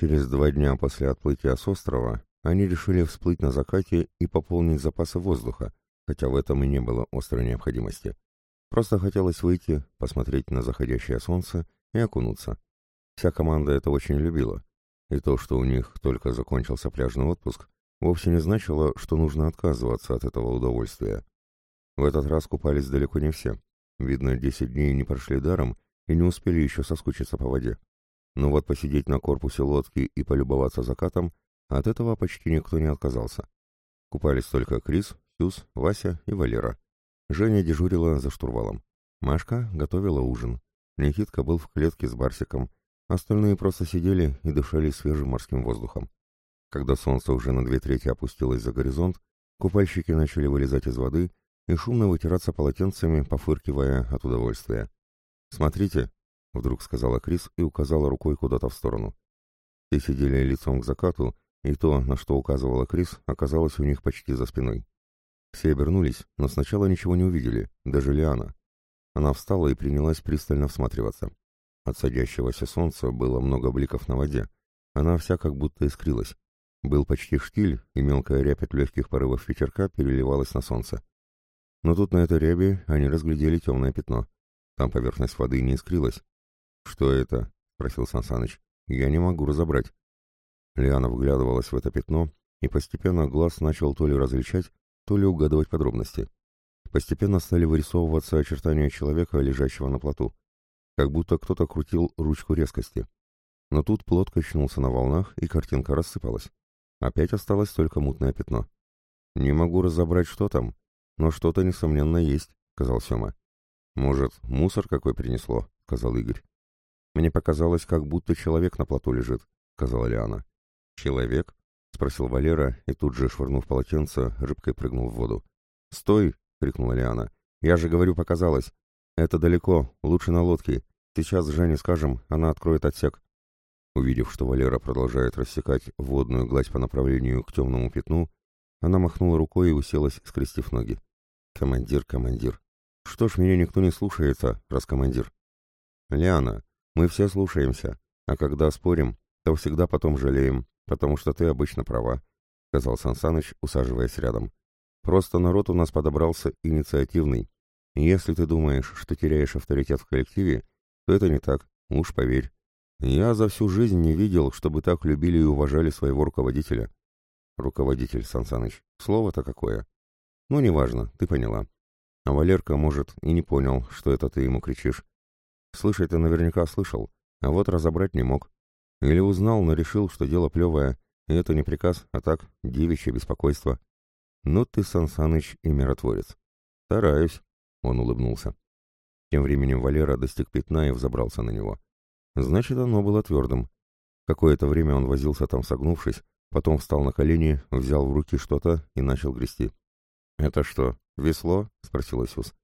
Через два дня после отплытия с острова они решили всплыть на закате и пополнить запасы воздуха, хотя в этом и не было острой необходимости. Просто хотелось выйти, посмотреть на заходящее солнце и окунуться. Вся команда это очень любила. И то, что у них только закончился пляжный отпуск, вовсе не значило, что нужно отказываться от этого удовольствия. В этот раз купались далеко не все. Видно, десять дней не прошли даром и не успели еще соскучиться по воде. Но вот посидеть на корпусе лодки и полюбоваться закатом, от этого почти никто не отказался. Купались только Крис, Сюз, Вася и Валера. Женя дежурила за штурвалом. Машка готовила ужин. Никитка был в клетке с Барсиком. Остальные просто сидели и дышали свежим морским воздухом. Когда солнце уже на две трети опустилось за горизонт, купальщики начали вылезать из воды и шумно вытираться полотенцами, пофыркивая от удовольствия. «Смотрите», — вдруг сказала Крис и указала рукой куда-то в сторону. Все сидели лицом к закату, и то, на что указывала Крис, оказалось у них почти за спиной. Все обернулись, но сначала ничего не увидели, даже Лиана. Она встала и принялась пристально всматриваться. От садящегося солнца было много бликов на воде. Она вся как будто искрилась. Был почти штиль, и мелкая рябь от легких порывов ветерка переливалась на солнце. Но тут на этой рябе они разглядели темное пятно. Там поверхность воды не искрилась. «Что это?» — спросил Сансаныч. «Я не могу разобрать». Лиана вглядывалась в это пятно, и постепенно глаз начал то ли различать, то ли угадывать подробности. Постепенно стали вырисовываться очертания человека, лежащего на плоту. Как будто кто-то крутил ручку резкости. Но тут плот качнулся на волнах, и картинка рассыпалась. Опять осталось только мутное пятно. «Не могу разобрать, что там, но что-то, несомненно, есть», — сказал Сема. «Может, мусор какой принесло?» — сказал Игорь. «Мне показалось, как будто человек на плоту лежит», — сказала Лиана. «Человек?» — спросил Валера и тут же, швырнув полотенце, рыбкой прыгнул в воду. «Стой!» — крикнула Лиана. «Я же говорю, показалось. Это далеко, лучше на лодке. Сейчас Жене скажем, она откроет отсек». Увидев, что Валера продолжает рассекать водную гладь по направлению к темному пятну, она махнула рукой и уселась, скрестив ноги. «Командир, командир! Что ж меня никто не слушается, раз командир?» «Лиана, мы все слушаемся, а когда спорим, то всегда потом жалеем, потому что ты обычно права», — сказал Сансаныч, усаживаясь рядом. «Просто народ у нас подобрался инициативный. Если ты думаешь, что теряешь авторитет в коллективе, то это не так, уж поверь. Я за всю жизнь не видел, чтобы так любили и уважали своего руководителя». «Руководитель, Сансаныч, слово-то какое?» «Ну, неважно, ты поняла. А Валерка, может, и не понял, что это ты ему кричишь. Слышать ты наверняка слышал, а вот разобрать не мог. Или узнал, но решил, что дело плевое, и это не приказ, а так, девичье беспокойство. Ну ты, Сансаныч, и миротворец. Стараюсь, он улыбнулся. Тем временем Валера достиг пятна и взобрался на него. Значит, оно было твердым. Какое-то время он возился там согнувшись, потом встал на колени, взял в руки что-то и начал грести. «Это что, весло?» — спросил Исус.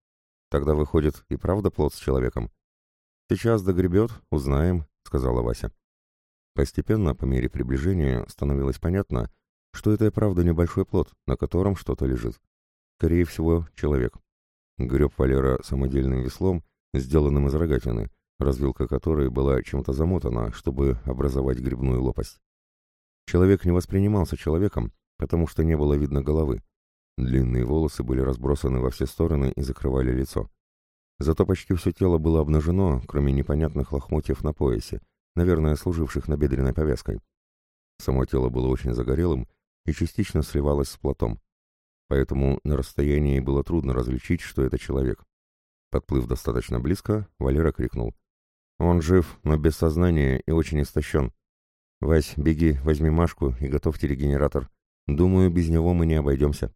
«Тогда выходит и правда плод с человеком?» «Сейчас догребет, узнаем», — сказала Вася. Постепенно, по мере приближения, становилось понятно, что это и правда небольшой плод, на котором что-то лежит. Скорее всего, человек. Греб Валера самодельным веслом, сделанным из рогатины, развилка которой была чем-то замотана, чтобы образовать грибную лопасть. Человек не воспринимался человеком, потому что не было видно головы. Длинные волосы были разбросаны во все стороны и закрывали лицо. Зато почти все тело было обнажено, кроме непонятных лохмотьев на поясе, наверное, служивших набедренной повязкой. Само тело было очень загорелым и частично сливалось с плотом, поэтому на расстоянии было трудно различить, что это человек. Подплыв достаточно близко, Валера крикнул. «Он жив, но без сознания и очень истощен. Вась, беги, возьми Машку и готовьте регенератор. Думаю, без него мы не обойдемся».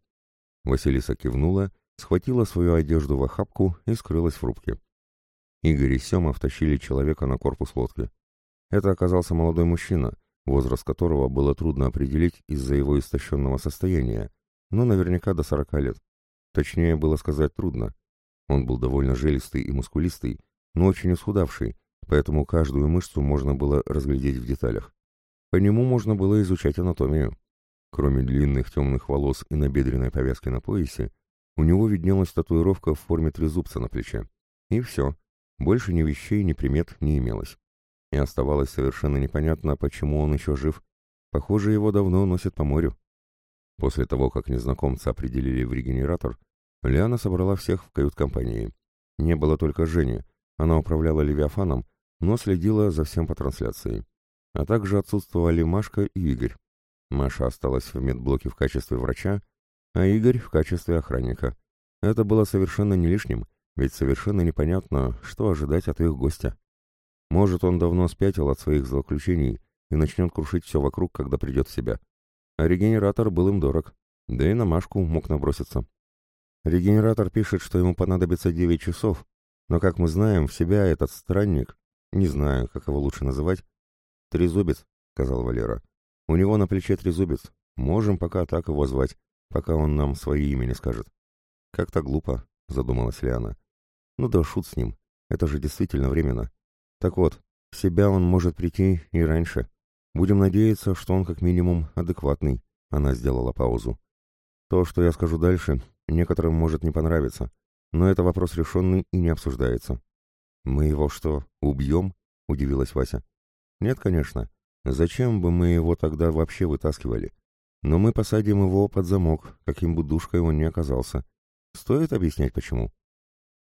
Василиса кивнула, схватила свою одежду в охапку и скрылась в рубке. Игорь и Сема втащили человека на корпус лодки. Это оказался молодой мужчина, возраст которого было трудно определить из-за его истощенного состояния, но наверняка до сорока лет. Точнее было сказать трудно. Он был довольно жилистый и мускулистый, но очень исхудавший, поэтому каждую мышцу можно было разглядеть в деталях. По нему можно было изучать анатомию. Кроме длинных темных волос и набедренной повязки на поясе, у него виднелась татуировка в форме трезубца на плече. И все. Больше ни вещей, ни примет не имелось. и оставалось совершенно непонятно, почему он еще жив. Похоже, его давно носят по морю. После того, как незнакомца определили в регенератор, Лиана собрала всех в кают-компании. Не было только Жени, она управляла Левиафаном, но следила за всем по трансляции. А также отсутствовали Машка и Игорь. Маша осталась в медблоке в качестве врача, а Игорь в качестве охранника. Это было совершенно не лишним, ведь совершенно непонятно, что ожидать от их гостя. Может, он давно спятил от своих злоключений и начнет крушить все вокруг, когда придет в себя. А регенератор был им дорог, да и на Машку мог наброситься. Регенератор пишет, что ему понадобится 9 часов, но, как мы знаем, в себя этот странник, не знаю, как его лучше называть, «Трезубец», — сказал Валера. «У него на плече трезубец. Можем пока так его звать, пока он нам свои имя не скажет». «Как-то глупо», — задумалась Лиана. «Ну да шут с ним. Это же действительно временно. Так вот, в себя он может прийти и раньше. Будем надеяться, что он как минимум адекватный». Она сделала паузу. «То, что я скажу дальше, некоторым может не понравиться, но это вопрос решенный и не обсуждается». «Мы его что, убьем?» — удивилась Вася. «Нет, конечно. Зачем бы мы его тогда вообще вытаскивали? Но мы посадим его под замок, каким бы душкой он ни оказался. Стоит объяснять, почему?»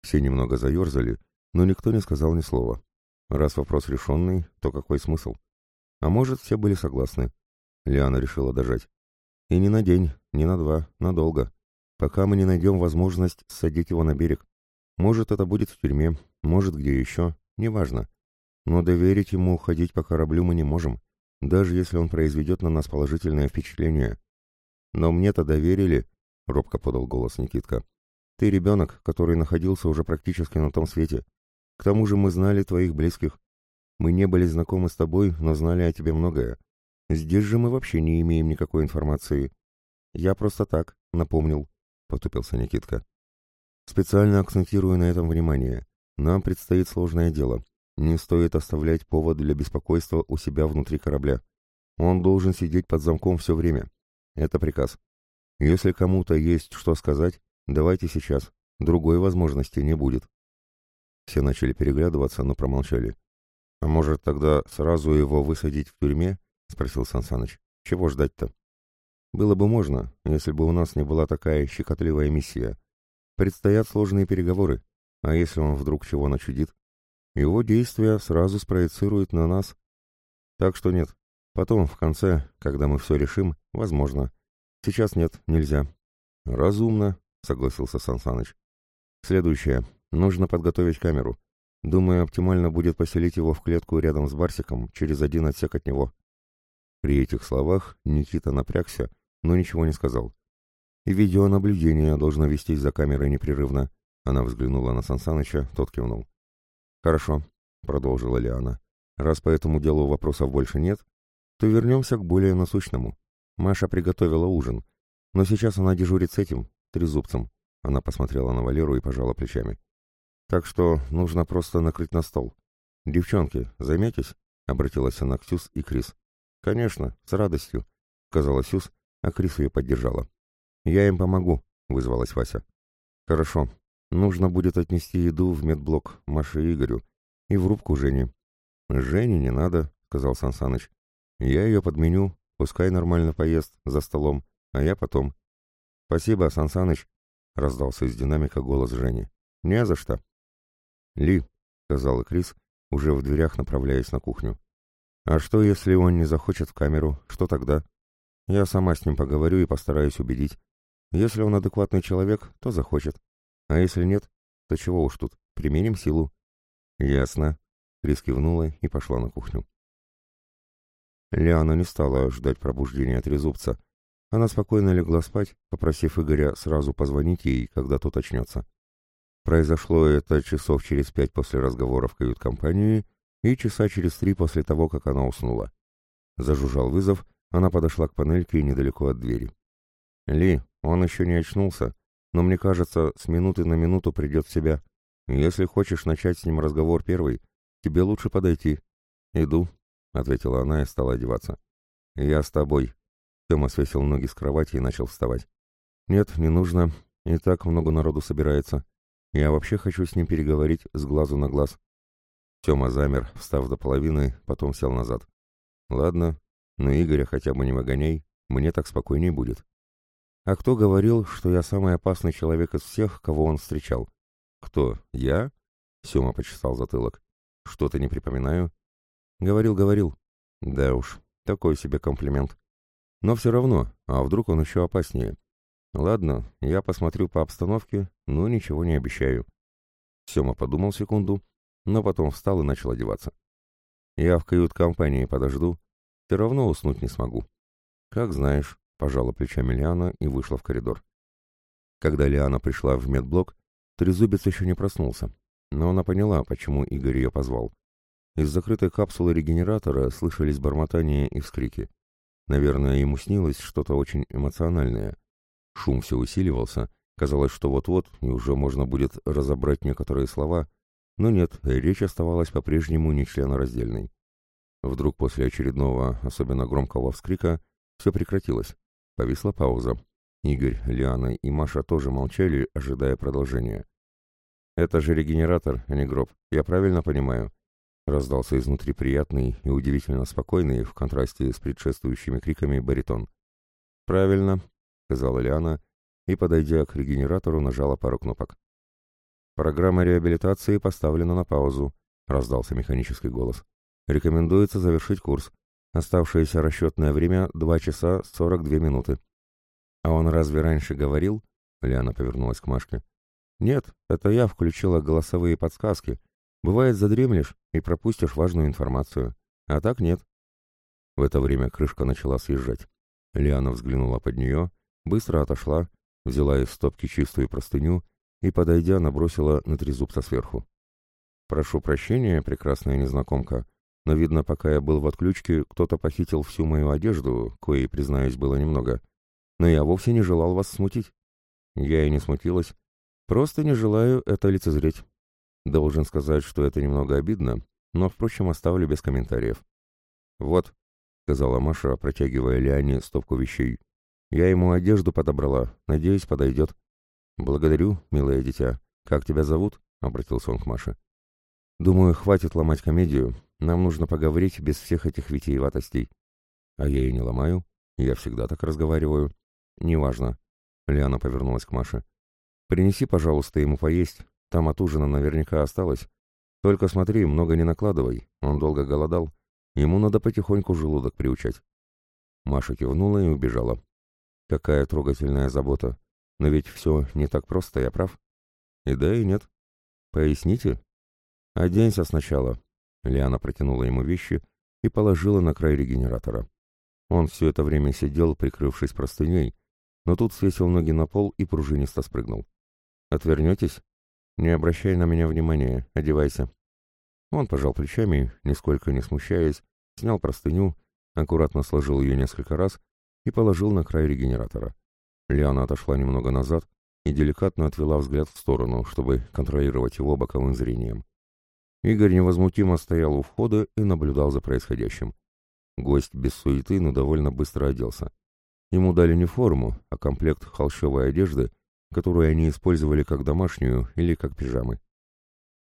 Все немного заерзали, но никто не сказал ни слова. Раз вопрос решенный, то какой смысл? А может, все были согласны. Лиана решила дожать. И не на день, не на два, надолго. Пока мы не найдем возможность садить его на берег. Может, это будет в тюрьме, может, где еще, неважно. Но доверить ему ходить по кораблю мы не можем, даже если он произведет на нас положительное впечатление. Но мне-то доверили, — робко подал голос Никитка. Ты ребенок, который находился уже практически на том свете. К тому же мы знали твоих близких. Мы не были знакомы с тобой, но знали о тебе многое. Здесь же мы вообще не имеем никакой информации. Я просто так, напомнил, — потупился Никитка. Специально акцентирую на этом внимание. Нам предстоит сложное дело. Не стоит оставлять повод для беспокойства у себя внутри корабля. Он должен сидеть под замком все время. Это приказ. Если кому-то есть что сказать, Давайте сейчас. Другой возможности не будет. Все начали переглядываться, но промолчали. А может, тогда сразу его высадить в тюрьме? Спросил Сансаныч. Чего ждать-то? Было бы можно, если бы у нас не была такая щекотливая миссия. Предстоят сложные переговоры, а если он вдруг чего начудит? Его действия сразу спроецируют на нас. Так что нет. Потом, в конце, когда мы все решим, возможно. Сейчас нет, нельзя. Разумно, — согласился Сансаныч. «Следующее. Нужно подготовить камеру. Думаю, оптимально будет поселить его в клетку рядом с Барсиком, через один отсек от него». При этих словах Никита напрягся, но ничего не сказал. «И видеонаблюдение должно вестись за камерой непрерывно». Она взглянула на Сансаныча, тот кивнул. «Хорошо», — продолжила Лиана. «Раз по этому делу вопросов больше нет, то вернемся к более насущному. Маша приготовила ужин, но сейчас она дежурит с этим, трезубцем. Она посмотрела на Валеру и пожала плечами. Так что нужно просто накрыть на стол. Девчонки, займетесь? Обратилась она к Сюз и Крис. Конечно, с радостью, сказала Сюз, а Крис ее поддержала. Я им помогу, вызвалась Вася. Хорошо. Нужно будет отнести еду в медблок Маше и Игорю и в рубку Жени. Жене не надо, сказал Сансаныч. Я ее подменю, пускай нормально поест за столом, а я потом. «Спасибо, Сансаныч», — раздался из динамика голос Жени. «Не за что». «Ли», — сказала Крис, уже в дверях направляясь на кухню. «А что, если он не захочет в камеру? Что тогда? Я сама с ним поговорю и постараюсь убедить. Если он адекватный человек, то захочет. А если нет, то чего уж тут, применим силу». «Ясно», — Крис кивнула и пошла на кухню. Лиана не стала ждать пробуждения трезубца, она спокойно легла спать, попросив Игоря сразу позвонить ей, когда тот очнется. Произошло это часов через пять после разговора в кают-компании и часа через три после того, как она уснула. Зажужжал вызов, она подошла к панельке недалеко от двери. «Ли, он еще не очнулся, но мне кажется, с минуты на минуту придет в себя. Если хочешь начать с ним разговор первый, тебе лучше подойти». «Иду», — ответила она и стала одеваться. «Я с тобой», Тёма свесил ноги с кровати и начал вставать. «Нет, не нужно. И так много народу собирается. Я вообще хочу с ним переговорить с глазу на глаз». Тёма замер, встав до половины, потом сел назад. «Ладно, но Игоря хотя бы не выгоняй, мне так спокойней будет». «А кто говорил, что я самый опасный человек из всех, кого он встречал?» «Кто? Я?» — Сёма почесал затылок. «Что-то не припоминаю». «Говорил, говорил». «Да уж, такой себе комплимент. Но все равно, а вдруг он еще опаснее?» «Ладно, я посмотрю по обстановке, но ничего не обещаю». Сёма подумал секунду, но потом встал и начал одеваться. «Я в кают-компании подожду, все равно уснуть не смогу». «Как знаешь», — пожала плечами Лиана и вышла в коридор. Когда Лиана пришла в медблок, Трезубец еще не проснулся, но она поняла, почему Игорь ее позвал. Из закрытой капсулы регенератора слышались бормотания и вскрики. Наверное, ему снилось что-то очень эмоциональное. Шум все усиливался, казалось, что вот-вот и уже можно будет разобрать некоторые слова, но нет, речь оставалась по-прежнему нечленораздельной. Вдруг после очередного, особенно громкого вскрика, все прекратилось. Повисла пауза. Игорь, Лиана и Маша тоже молчали, ожидая продолжения. «Это же регенератор, а не гроб, я правильно понимаю?» Раздался изнутри приятный и удивительно спокойный, в контрасте с предшествующими криками, баритон. «Правильно», — сказала Лиана, и, подойдя к регенератору, нажала пару кнопок. «Программа реабилитации поставлена на паузу», — раздался механический голос. «Рекомендуется завершить курс. Оставшееся расчетное время — 2 часа 42 минуты». «А он разве раньше говорил?» — Лиана повернулась к Машке. «Нет, это я включила голосовые подсказки. Бывает, задремлешь и пропустишь важную информацию. А так нет». В это время крышка начала съезжать. Лиана взглянула под нее Быстро отошла, взяла из стопки чистую простыню и, подойдя, набросила на трезубца сверху. «Прошу прощения, прекрасная незнакомка, но, видно, пока я был в отключке, кто-то похитил всю мою одежду, коей, признаюсь, было немного. Но я вовсе не желал вас смутить. Я и не смутилась. Просто не желаю это лицезреть. Должен сказать, что это немного обидно, но, впрочем, оставлю без комментариев. «Вот», — сказала Маша, протягивая Лиане стопку вещей, я ему одежду подобрала, надеюсь, подойдет. Благодарю, милое дитя. Как тебя зовут? Обратился он к Маше. Думаю, хватит ломать комедию. Нам нужно поговорить без всех этих витиеватостей. А я и не ломаю. Я всегда так разговариваю. Неважно. Лиана повернулась к Маше. Принеси, пожалуйста, ему поесть. Там от ужина наверняка осталось. Только смотри, много не накладывай. Он долго голодал. Ему надо потихоньку желудок приучать. Маша кивнула и убежала. Какая трогательная забота. Но ведь все не так просто, я прав? И да, и нет. Поясните? Оденься сначала. Лиана протянула ему вещи и положила на край регенератора. Он все это время сидел, прикрывшись простыней, но тут свесил ноги на пол и пружинисто спрыгнул. «Отвернетесь? Не обращай на меня внимания, одевайся». Он пожал плечами, нисколько не смущаясь, снял простыню, аккуратно сложил ее несколько раз и положил на край регенератора. Лиана отошла немного назад и деликатно отвела взгляд в сторону, чтобы контролировать его боковым зрением. Игорь невозмутимо стоял у входа и наблюдал за происходящим. Гость без суеты, но довольно быстро оделся. Ему дали не форму, а комплект холщовой одежды, которую они использовали как домашнюю или как пижамы.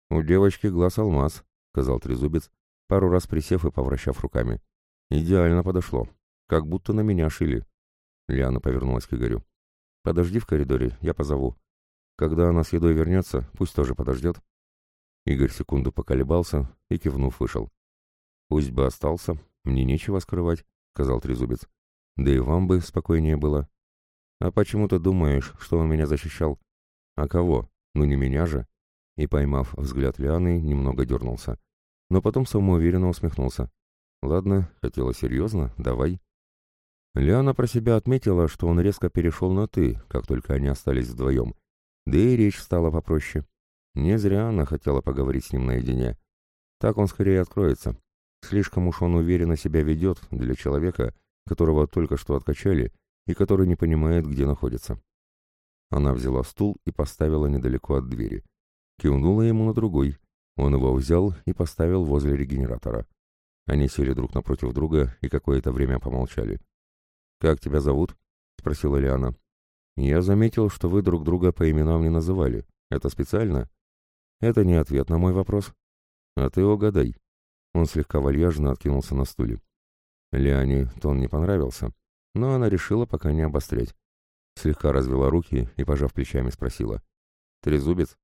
«У девочки глаз алмаз», — сказал Трезубец, пару раз присев и повращав руками. «Идеально подошло. Как будто на меня шили. Лиана повернулась к Игорю. «Подожди в коридоре, я позову. Когда она с едой вернется, пусть тоже подождет». Игорь секунду поколебался и, кивнув, вышел. «Пусть бы остался, мне нечего скрывать», — сказал Трезубец. «Да и вам бы спокойнее было». «А почему ты думаешь, что он меня защищал?» «А кого? Ну не меня же». И, поймав взгляд Лианы, немного дернулся. Но потом самоуверенно усмехнулся. «Ладно, хотела серьезно, давай». Лиана про себя отметила, что он резко перешел на «ты», как только они остались вдвоем. Да и речь стала попроще. Не зря она хотела поговорить с ним наедине. Так он скорее откроется. Слишком уж он уверенно себя ведет для человека, которого только что откачали и который не понимает, где находится. Она взяла стул и поставила недалеко от двери. Кивнула ему на другой. Он его взял и поставил возле регенератора. Они сели друг напротив друга и какое-то время помолчали. «Как тебя зовут?» — спросила Лиана. «Я заметил, что вы друг друга по именам не называли. Это специально?» «Это не ответ на мой вопрос». А ты угадай. Он слегка вальяжно откинулся на стуле. Лиане тон не понравился, но она решила пока не обострять. Слегка развела руки и, пожав плечами, спросила. «Трезубец?»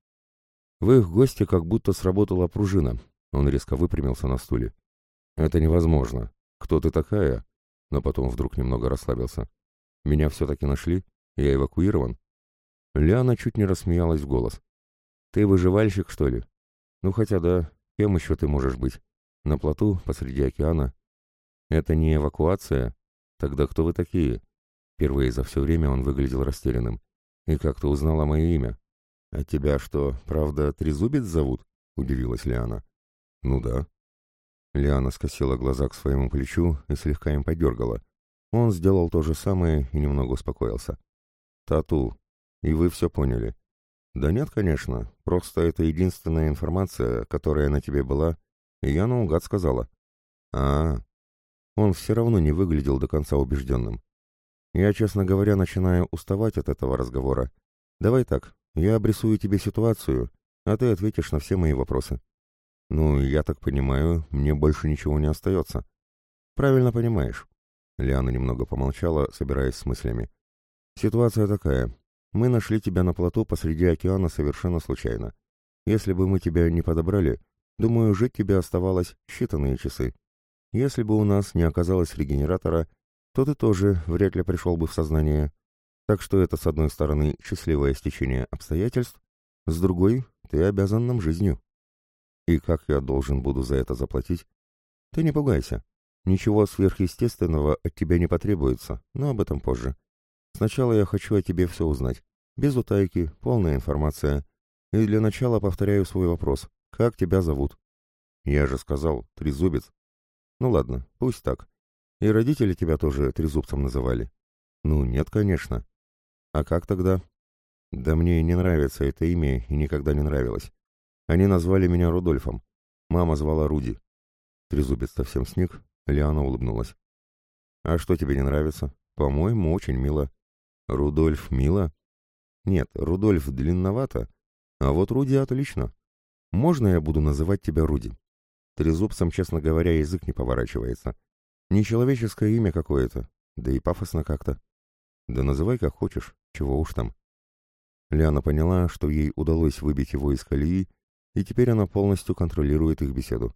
В их гости как будто сработала пружина. Он резко выпрямился на стуле. «Это невозможно. Кто ты такая?» Но потом вдруг немного расслабился. «Меня все-таки нашли? Я эвакуирован?» Ляна чуть не рассмеялась в голос. «Ты выживальщик, что ли?» «Ну хотя да, кем еще ты можешь быть? На плоту, посреди океана?» «Это не эвакуация? Тогда кто вы такие?» Впервые за все время он выглядел растерянным. «И как ты узнала мое имя?» «А тебя что, правда, Трезубец зовут?» — удивилась Лиана. «Ну да». Лиана скосила глаза к своему плечу и слегка им подергала. Он сделал то же самое и немного успокоился. «Тату. И вы все поняли?» «Да нет, конечно. Просто это единственная информация, которая на тебе была, и я наугад сказала». «А, -а, -а. Он все равно не выглядел до конца убежденным. Я, честно говоря, начинаю уставать от этого разговора. Давай так, я обрисую тебе ситуацию, а ты ответишь на все мои вопросы. Ну, я так понимаю, мне больше ничего не остается. Правильно понимаешь. Лиана немного помолчала, собираясь с мыслями. Ситуация такая. Мы нашли тебя на плоту посреди океана совершенно случайно. Если бы мы тебя не подобрали, думаю, жить тебе оставалось считанные часы. Если бы у нас не оказалось регенератора, то ты тоже вряд ли пришел бы в сознание. Так что это, с одной стороны, счастливое стечение обстоятельств, с другой — ты обязан нам жизнью. И как я должен буду за это заплатить? Ты не пугайся. Ничего сверхъестественного от тебя не потребуется, но об этом позже. Сначала я хочу о тебе все узнать. Без утайки, полная информация. И для начала повторяю свой вопрос. Как тебя зовут? Я же сказал, трезубец. Ну ладно, пусть так. И родители тебя тоже трезубцем называли. Ну, нет, конечно. А как тогда? Да мне не нравится это имя и никогда не нравилось. Они назвали меня Рудольфом. Мама звала Руди. Трезубец совсем сник, Лиана улыбнулась. А что тебе не нравится? По-моему, очень мило. Рудольф мило? Нет, Рудольф длинновато, а вот Руди отлично. Можно я буду называть тебя Руди? Трезубцам, честно говоря, язык не поворачивается. Нечеловеческое имя какое-то, да и пафосно как-то. Да называй как хочешь, чего уж там. Лиана поняла, что ей удалось выбить его из колеи, и теперь она полностью контролирует их беседу.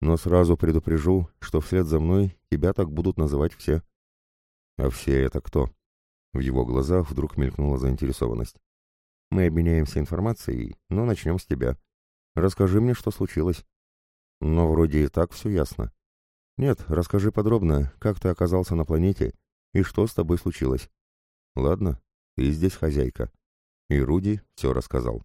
Но сразу предупрежу, что вслед за мной тебя так будут называть все. А все это кто? В его глазах вдруг мелькнула заинтересованность. Мы обменяемся информацией, но начнем с тебя. Расскажи мне, что случилось. Но вроде и так все ясно. Нет, расскажи подробно, как ты оказался на планете и что с тобой случилось. Ладно, ты здесь хозяйка. И Руди все рассказал.